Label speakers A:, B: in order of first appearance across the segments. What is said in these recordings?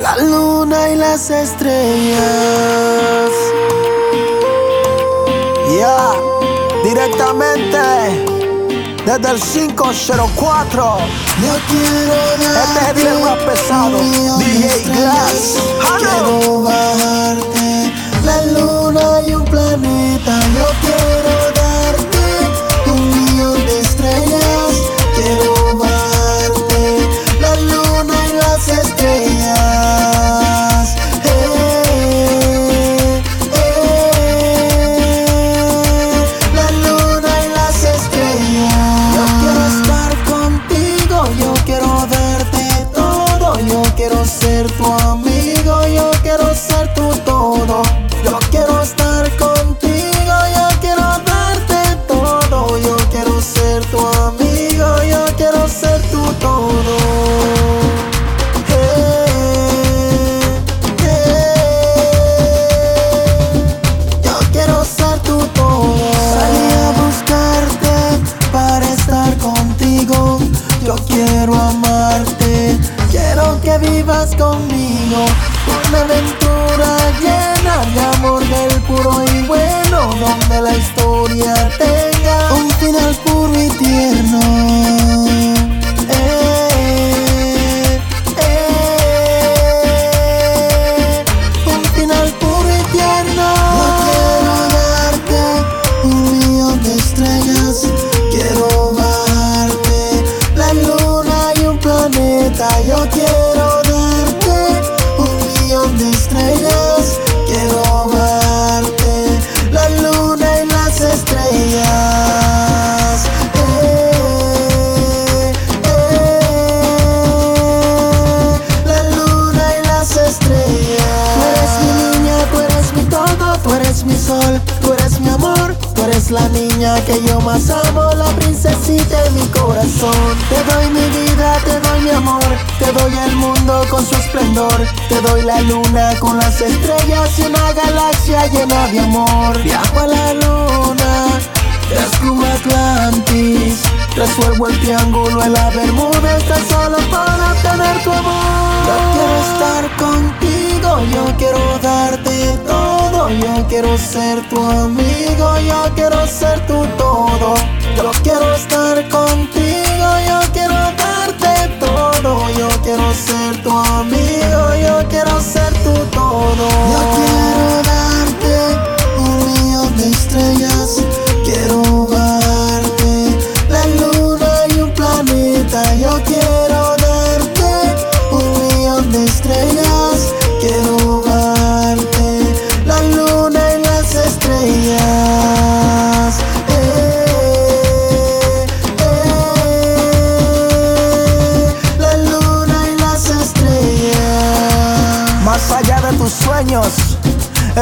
A: La luna y las estrellas. Ya, directamente desde el 504.
B: Yo quiero
A: Este es el video más pesado.
B: Conmigo. Una aventura llena de amor del puro y bueno, donde la historia tenga un final puro y tierno. Eh, eh, un final puro y tierno. Yo quiero darte un millón de estrellas. Quiero bajarte la luna y un planeta. Yo eres mi sol, tú eres mi amor, tú eres la niña que yo más amo, la princesita de mi corazón. Te doy mi vida, te doy mi amor, te doy el mundo con su esplendor, te doy la luna con las estrellas y una galaxia llena de amor. Viajo a la luna. Descubro Atlantis Resuelvo el triángulo en la Bermuda Está solo para obtener tu amor quiero estar quiero ser tu amigo Yo quiero ser tu todo. Yo quiero estar contigo Yo quiero darte todo. Yo quiero ser tu amigo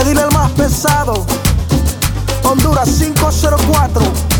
A: Edil el más pesado. Honduras 504.